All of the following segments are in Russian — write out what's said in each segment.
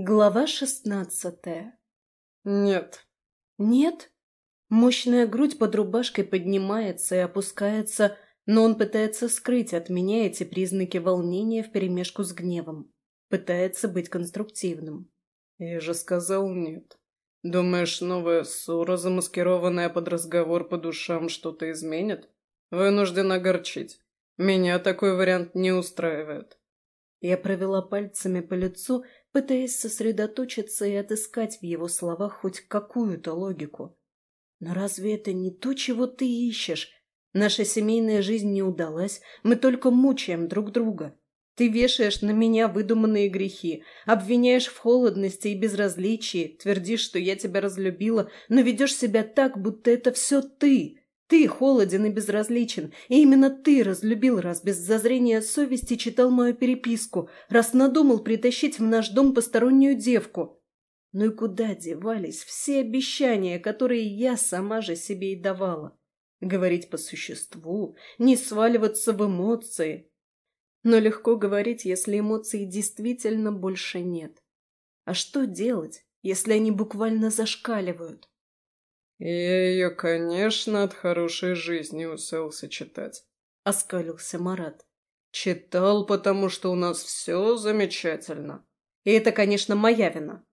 Глава шестнадцатая. Нет. Нет? Мощная грудь под рубашкой поднимается и опускается, но он пытается скрыть от меня эти признаки волнения вперемешку с гневом. Пытается быть конструктивным. Я же сказал нет. Думаешь, новая ссора, замаскированная под разговор по душам, что-то изменит? Вынужден огорчить. Меня такой вариант не устраивает. Я провела пальцами по лицу, пытаясь сосредоточиться и отыскать в его словах хоть какую-то логику. Но разве это не то, чего ты ищешь? Наша семейная жизнь не удалась, мы только мучаем друг друга. Ты вешаешь на меня выдуманные грехи, обвиняешь в холодности и безразличии, твердишь, что я тебя разлюбила, но ведешь себя так, будто это все ты. Ты холоден и безразличен, и именно ты разлюбил, раз без зазрения совести читал мою переписку, раз надумал притащить в наш дом постороннюю девку. Ну и куда девались все обещания, которые я сама же себе и давала? Говорить по существу, не сваливаться в эмоции. Но легко говорить, если эмоций действительно больше нет. А что делать, если они буквально зашкаливают? «Я ее, конечно, от хорошей жизни уселся читать», — оскалился Марат. «Читал, потому что у нас все замечательно. И это, конечно, моя вина».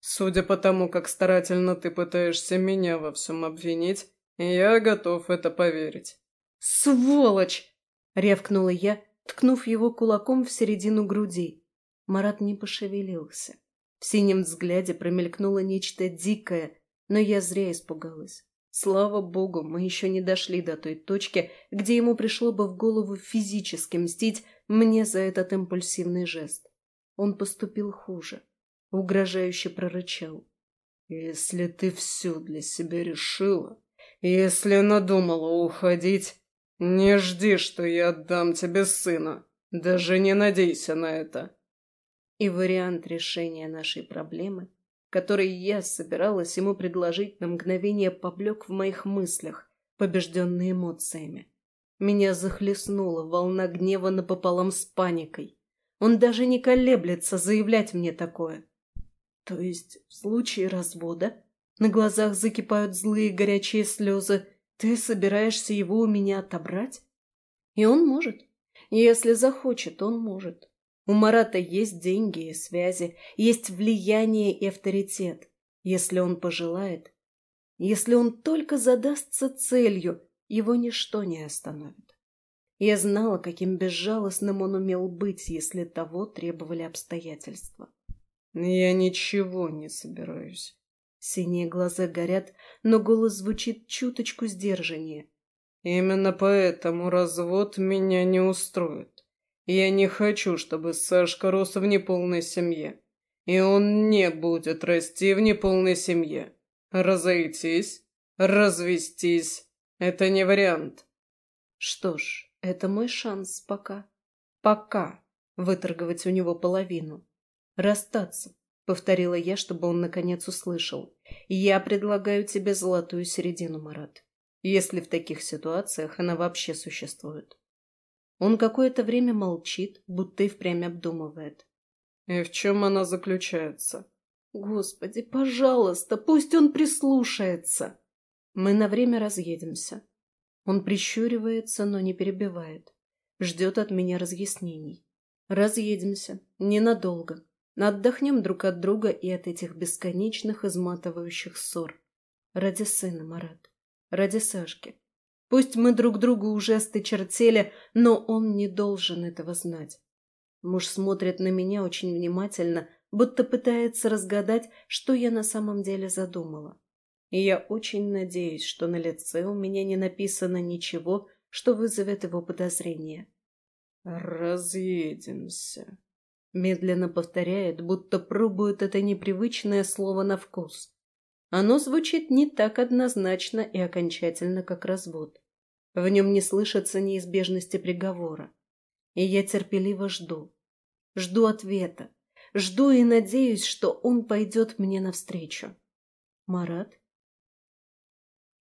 «Судя по тому, как старательно ты пытаешься меня во всем обвинить, я готов это поверить». «Сволочь!» — рявкнула я, ткнув его кулаком в середину груди. Марат не пошевелился. В синем взгляде промелькнуло нечто дикое, но я зря испугалась. Слава богу, мы еще не дошли до той точки, где ему пришло бы в голову физически мстить мне за этот импульсивный жест. Он поступил хуже. Угрожающе прорычал. «Если ты все для себя решила, если надумала уходить, не жди, что я отдам тебе сына. Даже не надейся на это». И вариант решения нашей проблемы который я собиралась ему предложить, на мгновение поблек в моих мыслях, побежденный эмоциями. Меня захлестнула волна гнева напополам с паникой. Он даже не колеблется заявлять мне такое. То есть в случае развода на глазах закипают злые горячие слезы, ты собираешься его у меня отобрать? И он может. Если захочет, он может. У Марата есть деньги и связи, есть влияние и авторитет. Если он пожелает, если он только задастся целью, его ничто не остановит. Я знала, каким безжалостным он умел быть, если того требовали обстоятельства. «Я ничего не собираюсь». Синие глаза горят, но голос звучит чуточку сдержаннее. «Именно поэтому развод меня не устроит. Я не хочу, чтобы Сашка рос в неполной семье. И он не будет расти в неполной семье. Разойтись, развестись – это не вариант. Что ж, это мой шанс пока. Пока выторговать у него половину. Расстаться, повторила я, чтобы он наконец услышал. Я предлагаю тебе золотую середину, Марат. Если в таких ситуациях она вообще существует. Он какое-то время молчит, будто и впрямь обдумывает. «И в чем она заключается?» «Господи, пожалуйста, пусть он прислушается!» Мы на время разъедемся. Он прищуривается, но не перебивает. Ждет от меня разъяснений. Разъедемся. Ненадолго. Отдохнем друг от друга и от этих бесконечных изматывающих ссор. Ради сына, Марат. Ради Сашки. Пусть мы друг другу уже остычертели, но он не должен этого знать. Муж смотрит на меня очень внимательно, будто пытается разгадать, что я на самом деле задумала. И я очень надеюсь, что на лице у меня не написано ничего, что вызовет его подозрение. «Разъедемся», — медленно повторяет, будто пробует это непривычное слово на вкус. Оно звучит не так однозначно и окончательно, как развод. В нем не слышится неизбежности приговора. И я терпеливо жду. Жду ответа. Жду и надеюсь, что он пойдет мне навстречу. Марат?